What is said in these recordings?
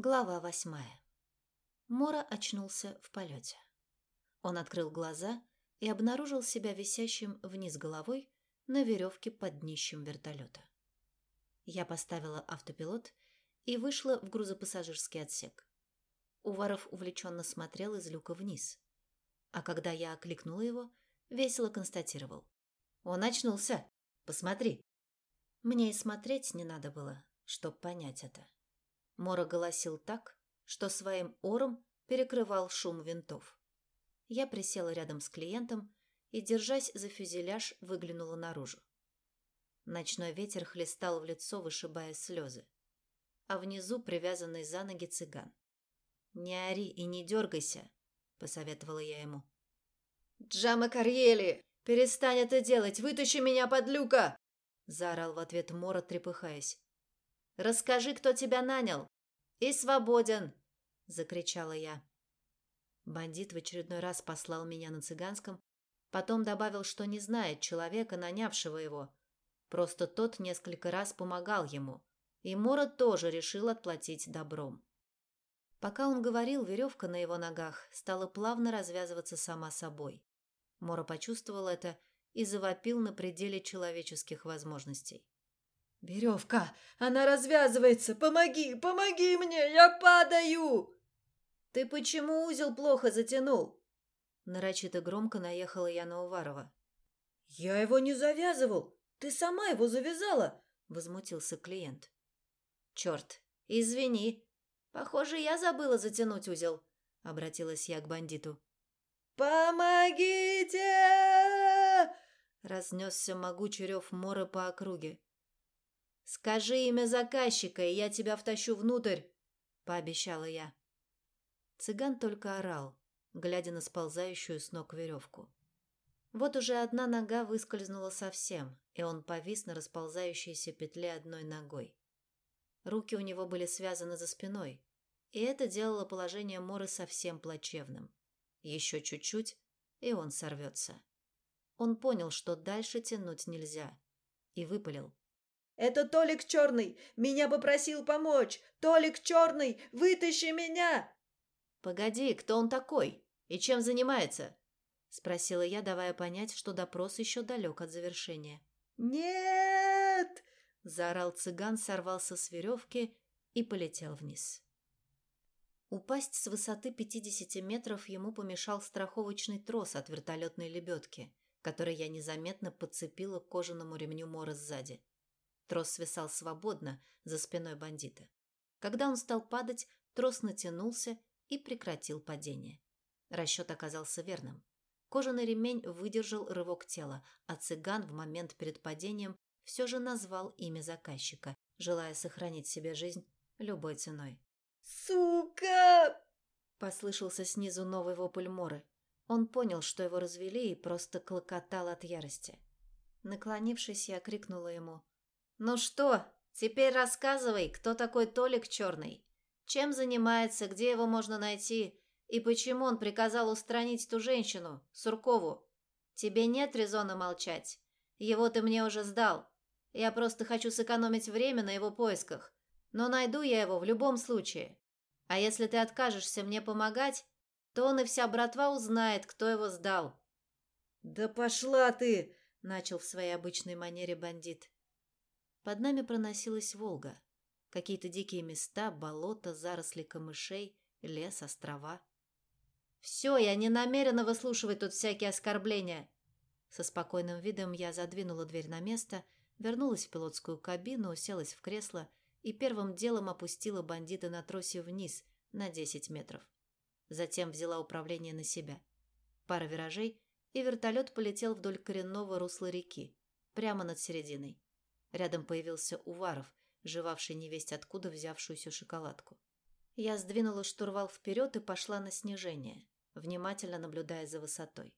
Глава восьмая. Мора очнулся в полете. Он открыл глаза и обнаружил себя висящим вниз головой на веревке под днищем вертолета. Я поставила автопилот и вышла в грузопассажирский отсек. Уваров увлеченно смотрел из люка вниз. А когда я окликнула его, весело констатировал. «Он очнулся! Посмотри!» Мне и смотреть не надо было, чтоб понять это. Мора голосил так, что своим ором перекрывал шум винтов. Я присела рядом с клиентом и, держась за фюзеляж, выглянула наружу. Ночной ветер хлестал в лицо, вышибая слезы. А внизу привязанный за ноги цыган. «Не ори и не дергайся», — посоветовала я ему. «Джама Карьели! Перестань это делать! Вытащи меня под люка!» — заорал в ответ Мора, трепыхаясь. «Расскажи, кто тебя нанял!» «И свободен!» — закричала я. Бандит в очередной раз послал меня на цыганском, потом добавил, что не знает человека, нанявшего его. Просто тот несколько раз помогал ему, и Мора тоже решил отплатить добром. Пока он говорил, веревка на его ногах стала плавно развязываться сама собой. Мора почувствовал это и завопил на пределе человеческих возможностей. «Веревка! Она развязывается! Помоги! Помоги мне! Я падаю!» «Ты почему узел плохо затянул?» Нарочито громко наехала я на Уварова. «Я его не завязывал! Ты сама его завязала!» Возмутился клиент. «Черт! Извини! Похоже, я забыла затянуть узел!» Обратилась я к бандиту. «Помогите!» Разнесся могучий рев мора по округе. «Скажи имя заказчика, и я тебя втащу внутрь», — пообещала я. Цыган только орал, глядя на сползающую с ног веревку. Вот уже одна нога выскользнула совсем, и он повис на расползающейся петле одной ногой. Руки у него были связаны за спиной, и это делало положение Моры совсем плачевным. Еще чуть-чуть, и он сорвется. Он понял, что дальше тянуть нельзя, и выпалил. Это Толик Черный! Меня попросил помочь! Толик Черный! Вытащи меня!» «Погоди, кто он такой? И чем занимается?» Спросила я, давая понять, что допрос еще далек от завершения. «Нет!» Заорал цыган, сорвался с веревки и полетел вниз. Упасть с высоты 50 метров ему помешал страховочный трос от вертолетной лебедки, который я незаметно подцепила к кожаному ремню Мора сзади. Трос свисал свободно за спиной бандита. Когда он стал падать, трос натянулся и прекратил падение. Расчет оказался верным. Кожаный ремень выдержал рывок тела, а цыган в момент перед падением все же назвал имя заказчика, желая сохранить себе жизнь любой ценой. «Сука!» – послышался снизу новый вопль Моры. Он понял, что его развели и просто клокотал от ярости. Наклонившись, я крикнула ему «Ну что, теперь рассказывай, кто такой Толик Черный? Чем занимается, где его можно найти и почему он приказал устранить ту женщину, Суркову? Тебе нет резона молчать. Его ты мне уже сдал. Я просто хочу сэкономить время на его поисках. Но найду я его в любом случае. А если ты откажешься мне помогать, то он и вся братва узнает, кто его сдал». «Да пошла ты!» – начал в своей обычной манере бандит. Под нами проносилась Волга. Какие-то дикие места, болота, заросли камышей, лес, острова. «Все, я не намерена выслушивать тут всякие оскорбления!» Со спокойным видом я задвинула дверь на место, вернулась в пилотскую кабину, уселась в кресло и первым делом опустила бандита на тросе вниз на 10 метров. Затем взяла управление на себя. Пара виражей, и вертолет полетел вдоль коренного русла реки, прямо над серединой. Рядом появился Уваров, жевавший невесть откуда взявшуюся шоколадку. Я сдвинула штурвал вперед и пошла на снижение, внимательно наблюдая за высотой.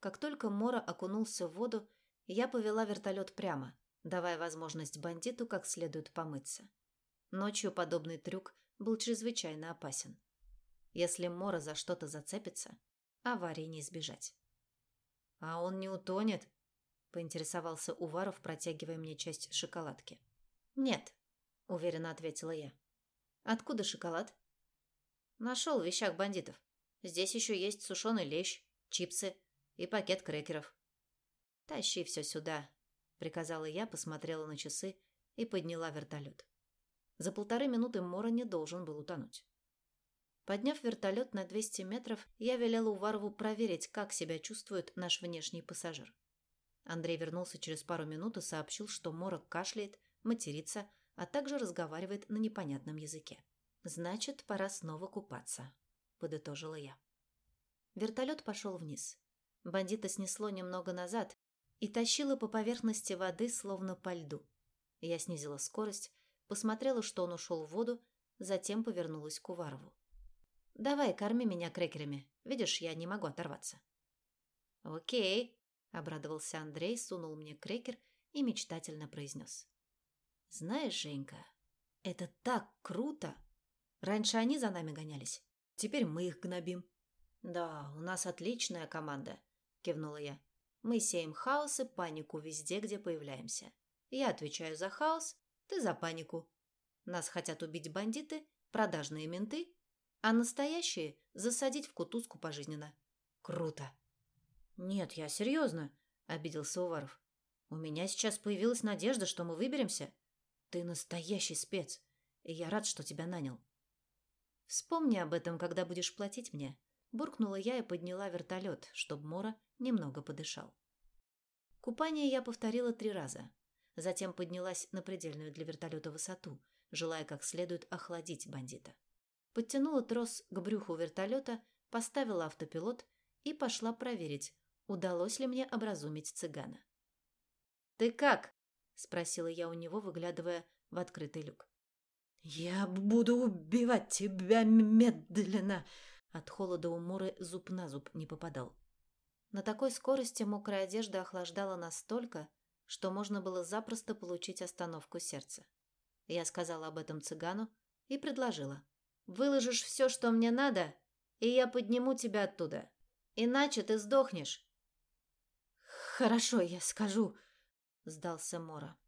Как только Мора окунулся в воду, я повела вертолет прямо, давая возможность бандиту как следует помыться. Ночью подобный трюк был чрезвычайно опасен. Если Мора за что-то зацепится, аварии не избежать. «А он не утонет?» Поинтересовался Уваров, протягивая мне часть шоколадки. «Нет», — уверенно ответила я. «Откуда шоколад?» Нашел в вещах бандитов. Здесь еще есть сушеный лещ, чипсы и пакет крекеров. Тащи все сюда, приказала я, посмотрела на часы и подняла вертолет. За полторы минуты Мора не должен был утонуть. Подняв вертолет на 200 метров, я велела Уварову проверить, как себя чувствует наш внешний пассажир. Андрей вернулся через пару минут и сообщил, что Мора кашляет, матерится, а также разговаривает на непонятном языке. «Значит, пора снова купаться», – подытожила я. Вертолет пошел вниз. Бандита снесло немного назад, и тащила по поверхности воды, словно по льду. Я снизила скорость, посмотрела, что он ушел в воду, затем повернулась к Уварову. «Давай, корми меня крекерами. Видишь, я не могу оторваться». «Окей», — обрадовался Андрей, сунул мне крекер и мечтательно произнес. «Знаешь, Женька, это так круто! Раньше они за нами гонялись, теперь мы их гнобим». «Да, у нас отличная команда», — кивнула я. Мы сеем хаос и панику везде, где появляемся. Я отвечаю за хаос, ты за панику. Нас хотят убить бандиты, продажные менты, а настоящие засадить в кутузку пожизненно. Круто. Нет, я серьезно, обиделся Уваров. У меня сейчас появилась надежда, что мы выберемся. Ты настоящий спец, и я рад, что тебя нанял. Вспомни об этом, когда будешь платить мне. Буркнула я и подняла вертолет, чтобы Мора немного подышал. Купание я повторила три раза. Затем поднялась на предельную для вертолета высоту, желая как следует охладить бандита. Подтянула трос к брюху вертолета, поставила автопилот и пошла проверить, удалось ли мне образумить цыгана. «Ты как?» – спросила я у него, выглядывая в открытый люк. «Я буду убивать тебя медленно!» От холода у Муры зуб на зуб не попадал. На такой скорости мокрая одежда охлаждала настолько, что можно было запросто получить остановку сердца. Я сказала об этом цыгану и предложила. «Выложишь все, что мне надо, и я подниму тебя оттуда. Иначе ты сдохнешь». «Хорошо, я скажу», — сдался Мора.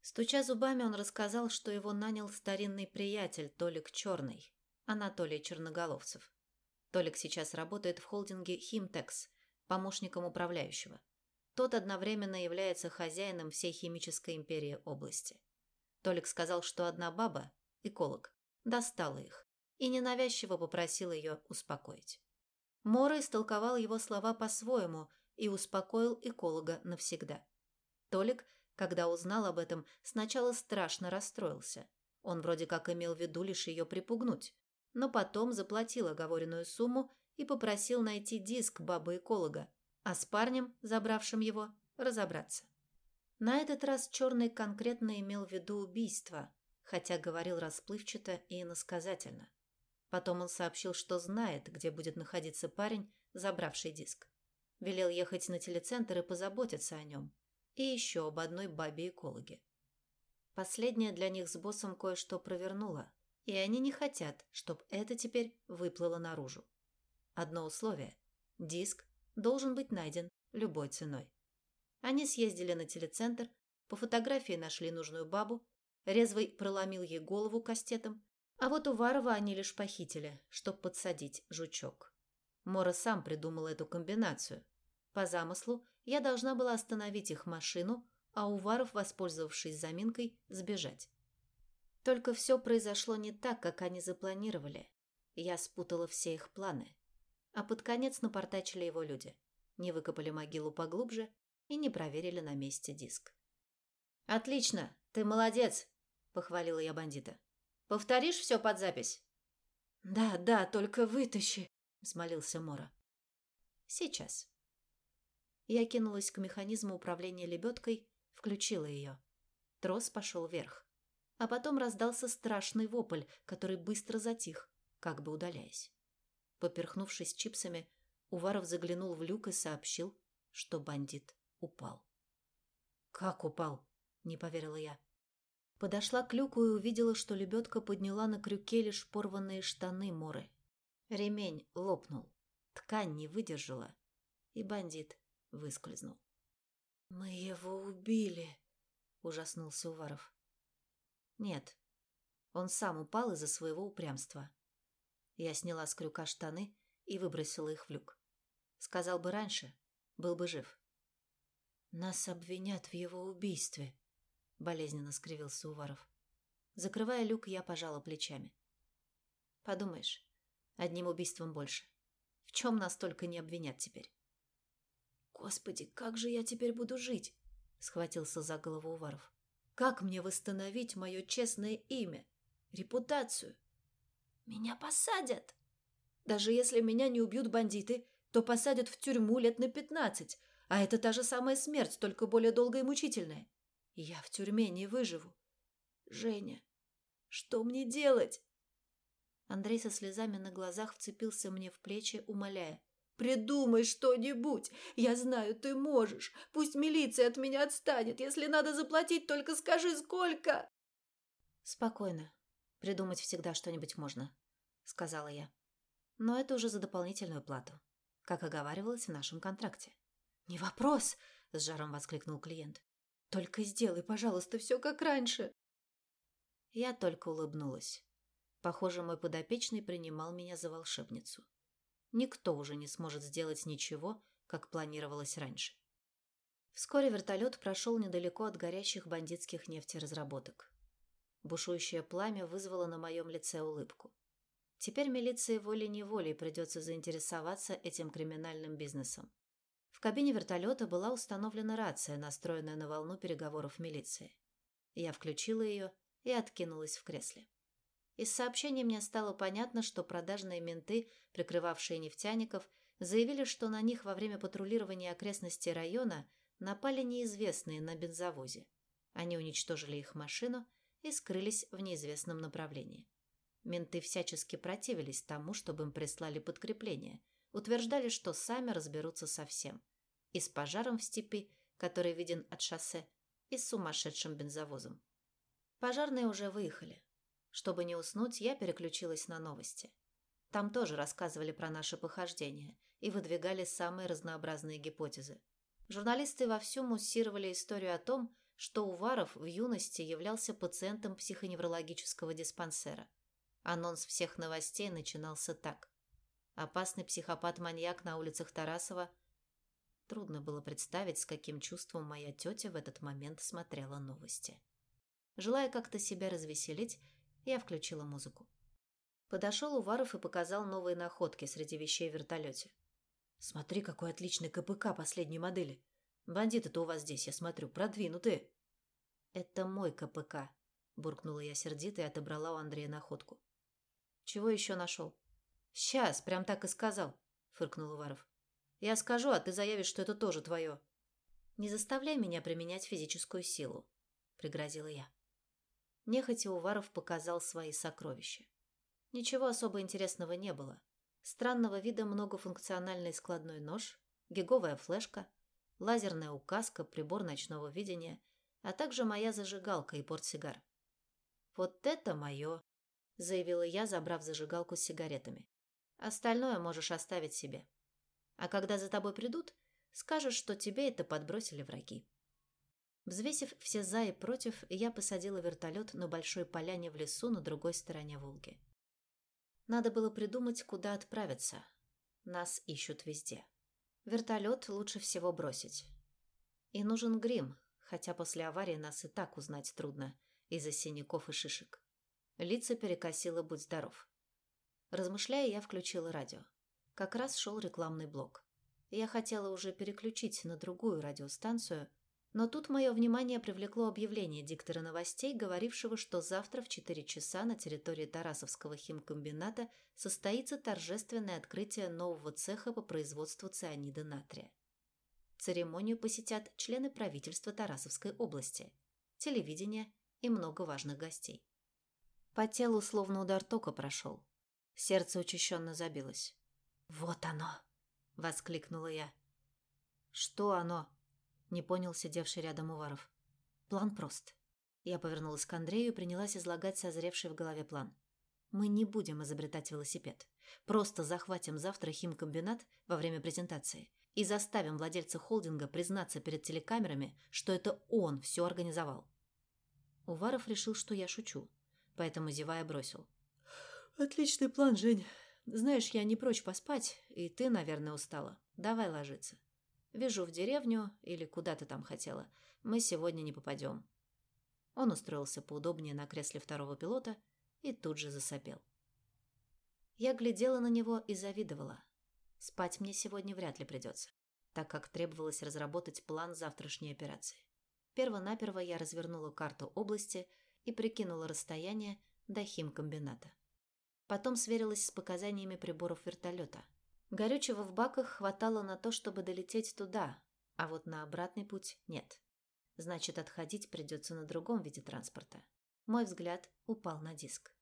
Стуча зубами, он рассказал, что его нанял старинный приятель Толик Черный, Анатолий Черноголовцев. Толик сейчас работает в холдинге «Химтекс», помощником управляющего. Тот одновременно является хозяином всей химической империи области. Толик сказал, что одна баба, эколог, достала их и ненавязчиво попросил ее успокоить. Мора истолковал его слова по-своему и успокоил эколога навсегда. Толик, когда узнал об этом, сначала страшно расстроился. Он вроде как имел в виду лишь ее припугнуть, но потом заплатил оговоренную сумму и попросил найти диск бабы-эколога, а с парнем, забравшим его, разобраться. На этот раз Черный конкретно имел в виду убийство, хотя говорил расплывчато и иносказательно. Потом он сообщил, что знает, где будет находиться парень, забравший диск. Велел ехать на телецентр и позаботиться о нем. И еще об одной бабе-экологе. Последняя для них с боссом кое-что провернула, и они не хотят, чтобы это теперь выплыло наружу. Одно условие – диск должен быть найден любой ценой. Они съездили на телецентр, по фотографии нашли нужную бабу, Резвый проломил ей голову кастетом, а вот Уварова они лишь похитили, чтоб подсадить жучок. Мора сам придумал эту комбинацию. По замыслу, я должна была остановить их машину, а Уваров, воспользовавшись заминкой, сбежать. Только все произошло не так, как они запланировали. Я спутала все их планы а под конец напортачили его люди. Не выкопали могилу поглубже и не проверили на месте диск. «Отлично! Ты молодец!» – похвалила я бандита. «Повторишь все под запись?» «Да, да, только вытащи!» – взмолился Мора. «Сейчас». Я кинулась к механизму управления лебедкой, включила ее. Трос пошел вверх. А потом раздался страшный вопль, который быстро затих, как бы удаляясь. Поперхнувшись чипсами, Уваров заглянул в люк и сообщил, что бандит упал. «Как упал?» – не поверила я. Подошла к люку и увидела, что лебедка подняла на крюке лишь порванные штаны Моры. Ремень лопнул, ткань не выдержала, и бандит выскользнул. «Мы его убили!» – ужаснулся Уваров. «Нет, он сам упал из-за своего упрямства. Я сняла с крюка штаны и выбросила их в люк. Сказал бы раньше, был бы жив. «Нас обвинят в его убийстве», — болезненно скривился Уваров. Закрывая люк, я пожала плечами. «Подумаешь, одним убийством больше. В чем нас только не обвинят теперь?» «Господи, как же я теперь буду жить?» — схватился за голову Уваров. «Как мне восстановить мое честное имя, репутацию? Меня посадят. Даже если меня не убьют бандиты, то посадят в тюрьму лет на пятнадцать, а это та же самая смерть, только более долгая и мучительная. Я в тюрьме не выживу. Женя, что мне делать?» Андрей со слезами на глазах вцепился мне в плечи, умоляя. «Придумай что-нибудь! Я знаю, ты можешь! Пусть милиция от меня отстанет! Если надо заплатить, только скажи, сколько!» «Спокойно. Придумать всегда что-нибудь можно», — сказала я. «Но это уже за дополнительную плату, как оговаривалось в нашем контракте». «Не вопрос!» — с жаром воскликнул клиент. «Только сделай, пожалуйста, все как раньше!» Я только улыбнулась. Похоже, мой подопечный принимал меня за волшебницу. Никто уже не сможет сделать ничего, как планировалось раньше. Вскоре вертолет прошел недалеко от горящих бандитских нефтеразработок. Бушующее пламя вызвало на моем лице улыбку. Теперь милиции волей-неволей придется заинтересоваться этим криминальным бизнесом. В кабине вертолета была установлена рация, настроенная на волну переговоров милиции. Я включила ее и откинулась в кресле. Из сообщений мне стало понятно, что продажные менты, прикрывавшие нефтяников, заявили, что на них во время патрулирования окрестностей района напали неизвестные на бензовозе. Они уничтожили их машину и скрылись в неизвестном направлении. Менты всячески противились тому, чтобы им прислали подкрепление, утверждали, что сами разберутся со всем. И с пожаром в степи, который виден от шоссе, и с сумасшедшим бензовозом. Пожарные уже выехали. Чтобы не уснуть, я переключилась на новости. Там тоже рассказывали про наши похождения и выдвигали самые разнообразные гипотезы. Журналисты вовсю муссировали историю о том, что Уваров в юности являлся пациентом психоневрологического диспансера. Анонс всех новостей начинался так. Опасный психопат-маньяк на улицах Тарасова. Трудно было представить, с каким чувством моя тетя в этот момент смотрела новости. Желая как-то себя развеселить, я включила музыку. Подошел Уваров и показал новые находки среди вещей в вертолете. «Смотри, какой отличный КПК последней модели. Бандиты-то у вас здесь, я смотрю, продвинутые». «Это мой КПК», – буркнула я сердито и отобрала у Андрея находку. «Чего еще нашел?» «Сейчас, прям так и сказал», – фыркнул Уваров. «Я скажу, а ты заявишь, что это тоже твое». «Не заставляй меня применять физическую силу», – пригрозила я. Нехотя Уваров показал свои сокровища. Ничего особо интересного не было. Странного вида многофункциональный складной нож, гиговая флешка, лазерная указка, прибор ночного видения, а также моя зажигалка и портсигар. «Вот это мое!» – заявила я, забрав зажигалку с сигаретами. «Остальное можешь оставить себе. А когда за тобой придут, скажешь, что тебе это подбросили враги». Взвесив все «за» и «против», я посадила вертолет на большой поляне в лесу на другой стороне Волги. Надо было придумать, куда отправиться. Нас ищут везде. Вертолет лучше всего бросить. И нужен грим, хотя после аварии нас и так узнать трудно из-за синяков и шишек. Лица перекосило «Будь здоров». Размышляя, я включила радио. Как раз шел рекламный блок. Я хотела уже переключить на другую радиостанцию, но тут мое внимание привлекло объявление диктора новостей, говорившего, что завтра в 4 часа на территории Тарасовского химкомбината состоится торжественное открытие нового цеха по производству цианида натрия. Церемонию посетят члены правительства Тарасовской области, телевидение и много важных гостей. По телу словно удар тока прошел. Сердце учащенно забилось. «Вот оно!» — воскликнула я. «Что оно?» Не понял сидевший рядом Уваров. План прост. Я повернулась к Андрею и принялась излагать созревший в голове план. Мы не будем изобретать велосипед. Просто захватим завтра химкомбинат во время презентации и заставим владельца холдинга признаться перед телекамерами, что это он все организовал. Уваров решил, что я шучу, поэтому зевая бросил. «Отличный план, Жень. знаешь, я не прочь поспать, и ты, наверное, устала. Давай ложиться. Вижу в деревню или куда ты там хотела. Мы сегодня не попадем». Он устроился поудобнее на кресле второго пилота и тут же засопел. Я глядела на него и завидовала. Спать мне сегодня вряд ли придется, так как требовалось разработать план завтрашней операции. Первонаперво я развернула карту области и прикинула расстояние до химкомбината. Потом сверилась с показаниями приборов вертолета. Горючего в баках хватало на то, чтобы долететь туда, а вот на обратный путь нет. Значит, отходить придется на другом виде транспорта. Мой взгляд упал на диск.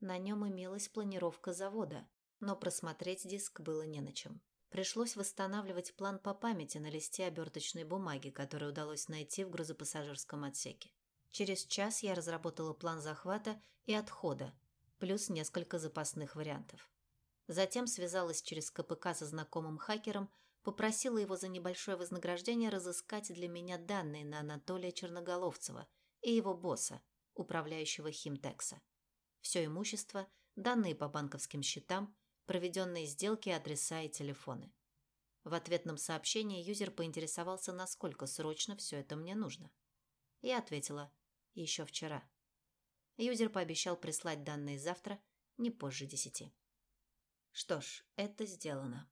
На нем имелась планировка завода, но просмотреть диск было не на чем. Пришлось восстанавливать план по памяти на листе оберточной бумаги, который удалось найти в грузопассажирском отсеке. Через час я разработала план захвата и отхода, плюс несколько запасных вариантов. Затем связалась через КПК со знакомым хакером, попросила его за небольшое вознаграждение разыскать для меня данные на Анатолия Черноголовцева и его босса, управляющего Химтекса. Все имущество, данные по банковским счетам, проведенные сделки, адреса и телефоны. В ответном сообщении юзер поинтересовался, насколько срочно все это мне нужно. Я ответила «Еще вчера». Юзер пообещал прислать данные завтра, не позже десяти. Что ж, это сделано.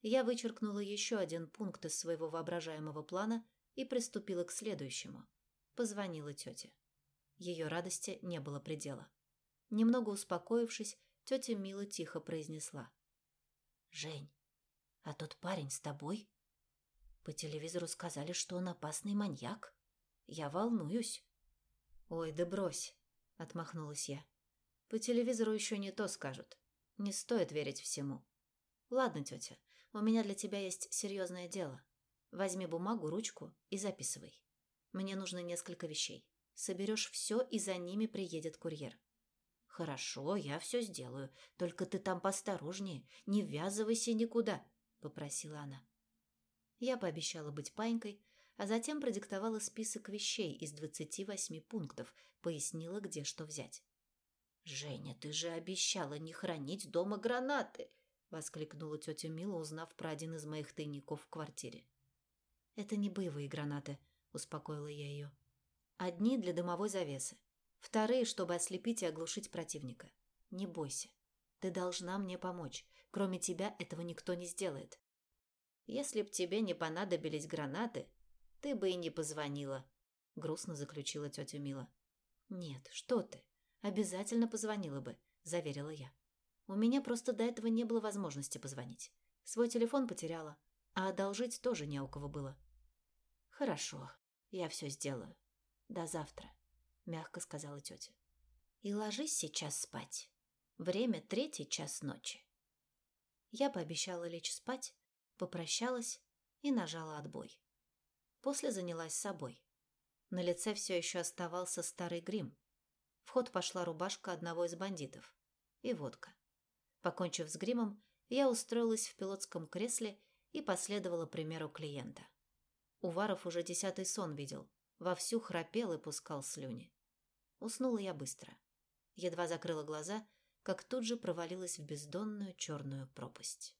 Я вычеркнула еще один пункт из своего воображаемого плана и приступила к следующему. Позвонила тете. Ее радости не было предела. Немного успокоившись, Тетя Мила тихо произнесла. «Жень, а тот парень с тобой? По телевизору сказали, что он опасный маньяк. Я волнуюсь». «Ой, да брось», — отмахнулась я. «По телевизору еще не то скажут. Не стоит верить всему. Ладно, тетя, у меня для тебя есть серьезное дело. Возьми бумагу, ручку и записывай. Мне нужно несколько вещей. Соберешь все, и за ними приедет курьер. «Хорошо, я все сделаю. Только ты там посторожнее, не ввязывайся никуда», — попросила она. Я пообещала быть панькой, а затем продиктовала список вещей из двадцати восьми пунктов, пояснила, где что взять. «Женя, ты же обещала не хранить дома гранаты!» — воскликнула тетя Мила, узнав про один из моих тайников в квартире. «Это не боевые гранаты», — успокоила я ее. «Одни для дымовой завесы. Вторые, чтобы ослепить и оглушить противника. Не бойся. Ты должна мне помочь. Кроме тебя этого никто не сделает. Если б тебе не понадобились гранаты, ты бы и не позвонила, грустно заключила тетя Мила. Нет, что ты? Обязательно позвонила бы, заверила я. У меня просто до этого не было возможности позвонить. Свой телефон потеряла, а одолжить тоже не у кого было. Хорошо, я все сделаю. До завтра. — мягко сказала тетя. «И ложись сейчас спать. Время третий час ночи». Я пообещала лечь спать, попрощалась и нажала отбой. После занялась собой. На лице все еще оставался старый грим. В ход пошла рубашка одного из бандитов. И водка. Покончив с гримом, я устроилась в пилотском кресле и последовала примеру клиента. Уваров уже десятый сон видел, вовсю храпел и пускал слюни. Уснула я быстро. Едва закрыла глаза, как тут же провалилась в бездонную черную пропасть.